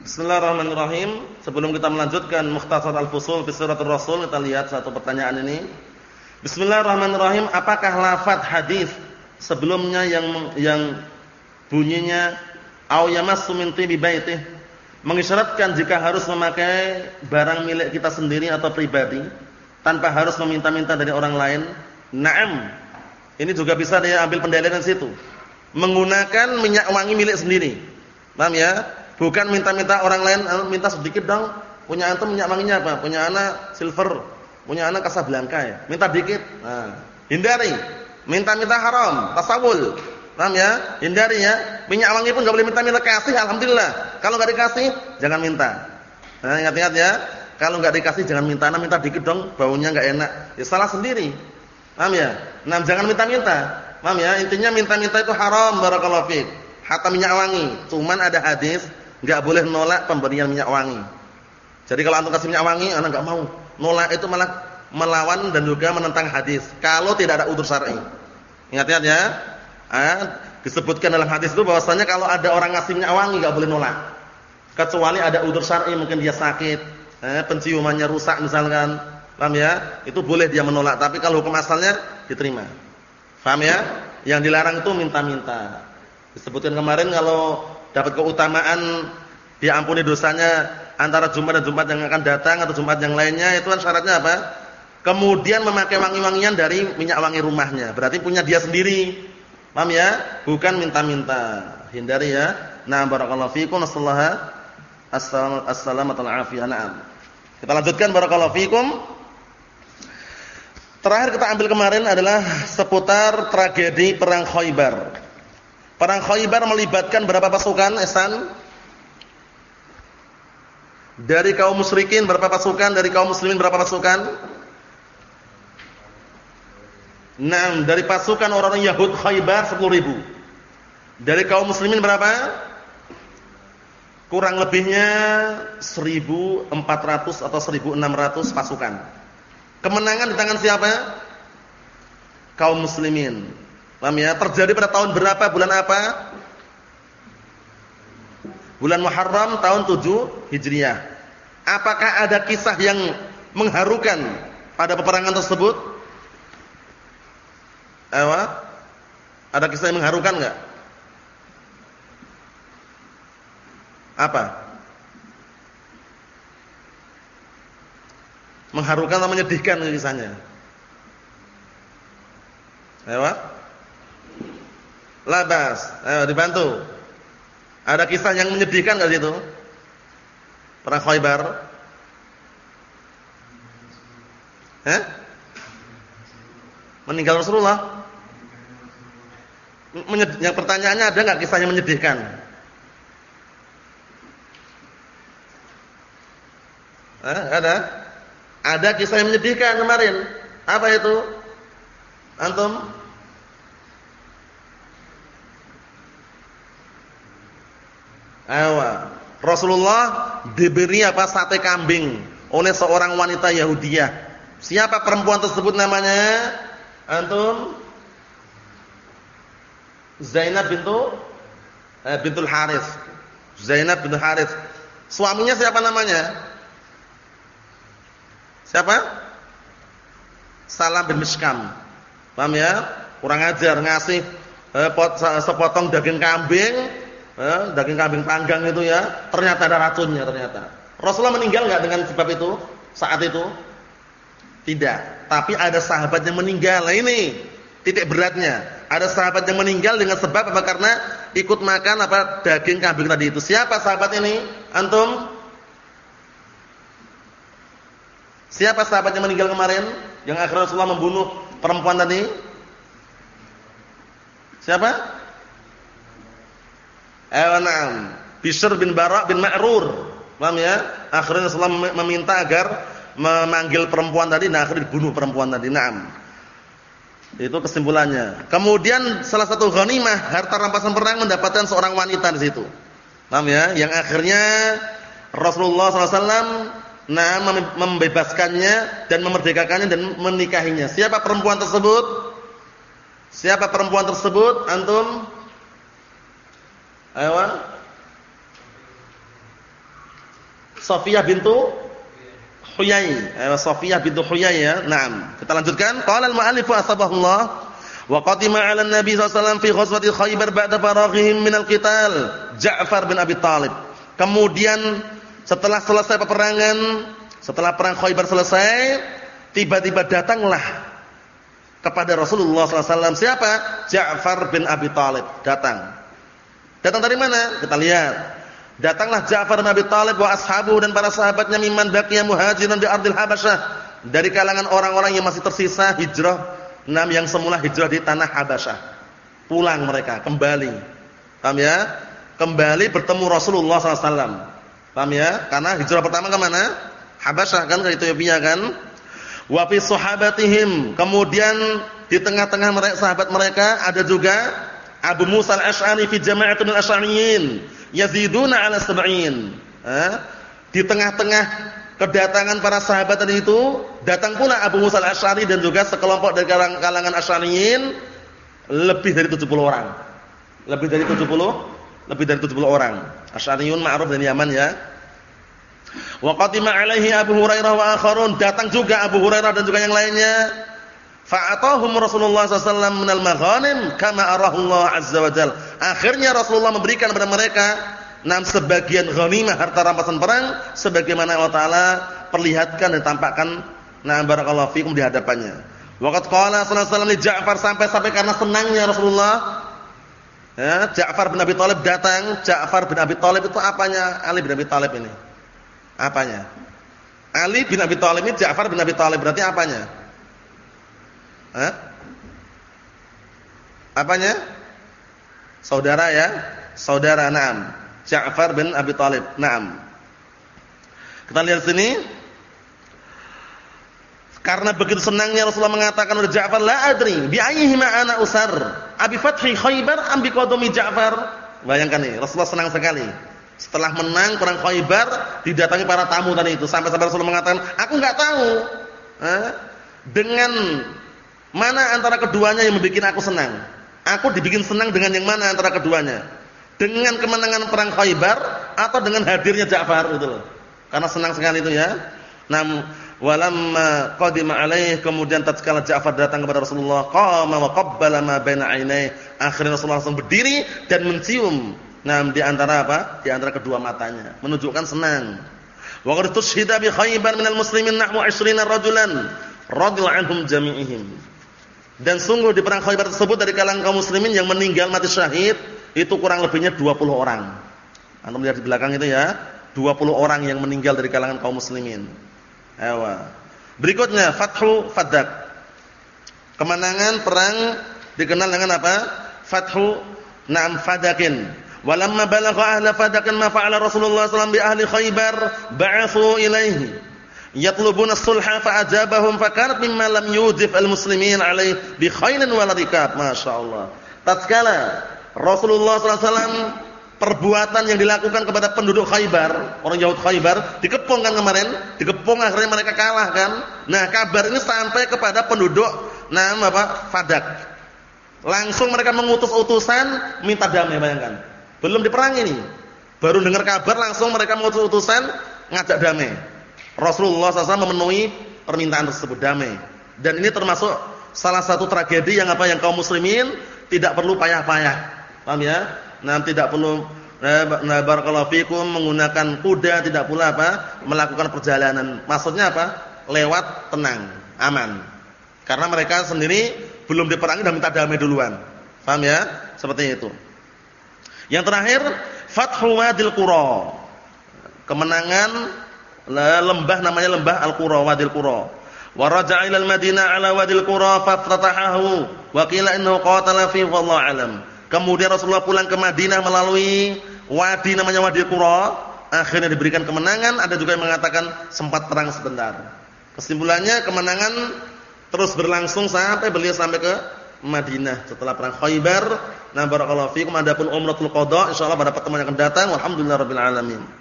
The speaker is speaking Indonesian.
Bismillahirrahmanirrahim. Sebelum kita melanjutkan Mukhtasar Al-Fusul fi Suratul Rasul, kita lihat satu pertanyaan ini. Bismillahirrahmanirrahim. Apakah lafaz hadis sebelumnya yang yang bunyinya au yamassu min tibi baitih mengisyaratkan jika harus memakai barang milik kita sendiri atau pribadi tanpa harus meminta-minta dari orang lain? Naam. Ini juga bisa dia ambil pendalilan situ. Menggunakan minyak wangi milik sendiri. Paham ya? Bukan minta-minta orang lain, eh, minta sedikit dong. Punya antum minyak wanginya apa? Punya anak silver, punya anak Casablanca ya. Minta dikit. Nah, hindari. Minta-minta haram, tasawul. Paham ya? Hindari ya. Minyak wangi pun enggak boleh minta-minta kasih, alhamdulillah. Kalau enggak dikasih, jangan minta. Nah, ingat-ingat ya. Kalau enggak dikasih jangan minta, nah minta dikit dong, baunya enggak enak. Ya salah sendiri. Paham ya? Nah, jangan minta-minta. Paham ya? Intinya minta-minta itu haram barakallahu fiik. Hatta minyak wangi. Cuman ada hadis Enggak boleh nolak pemberian minyak wangi. Jadi kalau antum kasih minyak wangi, anak enggak mau. Nolak itu malah melawan dan juga menentang hadis. Kalau tidak ada udur syar'i. Ingat-ingat ya. Ah, disebutkan dalam hadis itu bahwasanya kalau ada orang ngasih minyak wangi enggak boleh nolak. Kecuali ada udur syar'i, mungkin dia sakit, eh, penciumannya rusak misalkan. Paham ya? Itu boleh dia menolak, tapi kalau hukum asalnya diterima. Paham ya? Yang dilarang itu minta-minta. Disebutkan kemarin kalau dapat keutamaan diampuni dosanya antara Jumat dan Jumat yang akan datang atau Jumat yang lainnya itu kan syaratnya apa? Kemudian memakai wangi-wangian dari minyak wangi rumahnya. Berarti punya dia sendiri. Paham ya? Bukan minta-minta. Hindari ya. Nah, barakallahu fiikum. Naam. Kita lanjutkan barakallahu fiikum. Terakhir kita ambil kemarin adalah seputar tragedi perang Khaybar. Perang Khaybar melibatkan berapa pasukan, Ihsan? Dari kaum musyrikin berapa pasukan? Dari kaum muslimin berapa pasukan? Nah, dari pasukan orang-orang Yahud Khaybar 10 ribu. Dari kaum muslimin berapa? Kurang lebihnya 1400 atau 1600 pasukan. Kemenangan di tangan siapa? Kaum muslimin. Paham ya? Terjadi pada tahun berapa? Bulan apa? Bulan Muharram tahun 7 Hijriah. Apakah ada kisah yang mengharukan pada peperangan tersebut? Ewa? Ada kisah yang mengharukan enggak? Apa? Mengharukan atau menyedihkan kisahnya? Ewa? Labas. Ayo dibantu. Ada kisah yang menyedihkan enggak situ? Perang Khaybar. Eh? Meninggal Rasulullah. Yang pertanyaannya ada enggak kisah yang menyedihkan? Eh, ada? Ada kisah yang menyedihkan kemarin. Apa itu? Antum? Awa. Rasulullah diberi apa sate kambing oleh seorang wanita Yahudiyah. Siapa perempuan tersebut namanya? Antum? Zainab bintu eh, bintul Haris. Zainab bintul Haris. Suaminya siapa namanya? Siapa? Salam bin Miskam. Paham ya? Kurang ajar ngasih eh, pot, sepotong daging kambing eh, daging kambing panggang itu ya, ternyata ada racunnya ternyata. Rasulullah meninggal nggak dengan sebab itu saat itu? Tidak. Tapi ada sahabat yang meninggal. Nah ini titik beratnya. Ada sahabat yang meninggal dengan sebab apa? Karena ikut makan apa daging kambing tadi itu. Siapa sahabat ini? Antum? Siapa sahabat yang meninggal kemarin? Yang akhirnya Rasulullah membunuh perempuan tadi? Siapa? Eh na'am. Bishr bin Bara' bin Ma'rur. Paham ya? Akhirnya Rasulullah meminta agar memanggil perempuan tadi, nah akhirnya dibunuh perempuan tadi. Naam. Itu kesimpulannya. Kemudian salah satu ghanimah harta rampasan perang mendapatkan seorang wanita di situ. Paham ya? Yang akhirnya Rasulullah SAW nah membebaskannya dan memerdekakannya dan menikahinya. Siapa perempuan tersebut? Siapa perempuan tersebut? Antum? Ayo. Safiyah bintu Huyai. Eh, Safiyah bintu Huyai ya. Naam. Kita lanjutkan. Qala al-mu'allif asbahullah wa qadima 'ala an-nabi sallallahu fi ghazwati Khaybar ba'da faraghihim min al-qital Ja'far bin Abi Talib. Kemudian setelah selesai peperangan, setelah perang Khaybar selesai, tiba-tiba datanglah kepada Rasulullah SAW siapa? Ja'far bin Abi Talib datang. Datang dari mana? Kita lihat. Datanglah Ja'far bin Abi Talib wa ashabu dan para sahabatnya mimman baqiya muhajiran di ardil Habasyah. Dari kalangan orang-orang yang masih tersisa hijrah enam yang semula hijrah di tanah Habasyah. Pulang mereka, kembali. Paham ya? Kembali bertemu Rasulullah SAW. Paham ya? Karena hijrah pertama ke mana? Habasyah kan ke Ethiopia kan? Wa fi sahabatihim. Kemudian di tengah-tengah mereka sahabat mereka ada juga Abu Musa al-Asy'ari fi jama'atin al-Asy'ariyin yaziduna 'ala sab'in. Di tengah-tengah kedatangan para sahabat tadi itu datang pula Abu Musa al-Asy'ari dan juga sekelompok dari kalangan Asy'ariyin lebih dari 70 orang. Lebih dari 70 lebih dari 70 orang. Asy'ariyun ma'ruf dari Yaman ya. Wa qatima alaihi Abu Hurairah wa akharun, datang juga Abu Hurairah dan juga yang lainnya. Fa'atahum Rasulullah sallallahu minal maghanim kama arahullah azza wa jal. Akhirnya Rasulullah memberikan kepada mereka enam sebagian ghanimah harta rampasan perang sebagaimana Allah taala perlihatkan dan tampakkan nah barakallahu fikum di hadapannya. Waqat qala sallallahu alaihi wasallam li Ja'far sampai-sampai karena senangnya Rasulullah ya, Ja'far bin Abi Thalib datang. Ja'far bin Abi Thalib itu apanya Ali bin Abi Thalib ini? Apanya? Ali bin Abi Thalib ini Ja'far bin Abi Thalib berarti apanya? Hah? Apanya? Saudara ya? Saudara Naam. Ja'far bin Abi Thalib. Naam. Kita lihat sini. Karena begitu senangnya Rasulullah mengatakan kepada Ja'far, "La adri bi ana usar." Abi fathi Khaybar am bi Ja'far? Bayangkan nih, Rasulullah senang sekali. Setelah menang perang Khaybar, didatangi para tamu tadi itu sampai-sampai Rasulullah mengatakan, "Aku enggak tahu." Eh, dengan Mana antara keduanya yang membuat aku senang? Aku dibikin senang dengan yang mana antara keduanya? Dengan kemenangan perang Khaybar atau dengan hadirnya Ja'far itu loh. Karena senang sekali itu ya. Nam walamma qadima alaih kemudian tatkala Ja'far datang kepada Rasulullah qama wa qabbala ma baina ainai akhirnya Rasulullah langsung berdiri dan mencium nam di antara apa? Di antara kedua matanya, menunjukkan senang. Wa qad tushhida bi Khaybar minal muslimin nahwu 20 rajulan radhiyallahu anhum jami'ihim. Dan sungguh di perang Khaybar tersebut dari kalangan kaum muslimin yang meninggal mati syahid itu kurang lebihnya 20 orang. Anda melihat di belakang itu ya, 20 orang yang meninggal dari kalangan kaum muslimin. Ewa. Berikutnya Fathu Fadak. Kemenangan perang dikenal dengan apa? Fathu Naam Fadakin. Walamma balagha ahla Fadakin ma fa'ala Rasulullah sallallahu alaihi wasallam bi ahli Khaybar ba'athu ilaihi yatlubuna sulha fa'ajabahum fakanat mimma lam yujib al-muslimin alaih bi khailin wal rikab masyaallah tatkala Rasulullah SAW perbuatan yang dilakukan kepada penduduk Khaybar orang Yahud Khaybar dikepung kan kemarin dikepung akhirnya mereka kalah kan? Nah kabar ini sampai kepada penduduk nama apa Fadak. Langsung mereka mengutus utusan minta damai bayangkan. Belum diperang ini baru dengar kabar langsung mereka mengutus utusan ngajak damai Rasulullah SAW memenuhi permintaan tersebut damai. Dan ini termasuk salah satu tragedi yang apa yang kaum muslimin tidak perlu payah-payah. Paham ya? Nah, tidak perlu eh, nah barakallahu fikum menggunakan kuda, tidak pula apa? melakukan perjalanan. Maksudnya apa? Lewat tenang, aman. Karena mereka sendiri belum diperangi dan minta damai duluan. Paham ya? Seperti itu. Yang terakhir, Fathu Wadil Qura. Kemenangan lembah namanya lembah Al-Qura, Wadil Qura. Wa raja'a ila al-Madinah ala Wadil Qura faftatahahu wa qila innahu qatala fi wallahu alam. Kemudian Rasulullah pulang ke Madinah melalui wadi namanya Wadil Qura, akhirnya diberikan kemenangan, ada juga yang mengatakan sempat perang sebentar. Kesimpulannya kemenangan terus berlangsung sampai beliau sampai ke Madinah setelah perang Khaybar. Nah barakallahu fikum adapun umratul qada insyaallah pada pertemuan yang akan datang. Alhamdulillahirabbil alamin.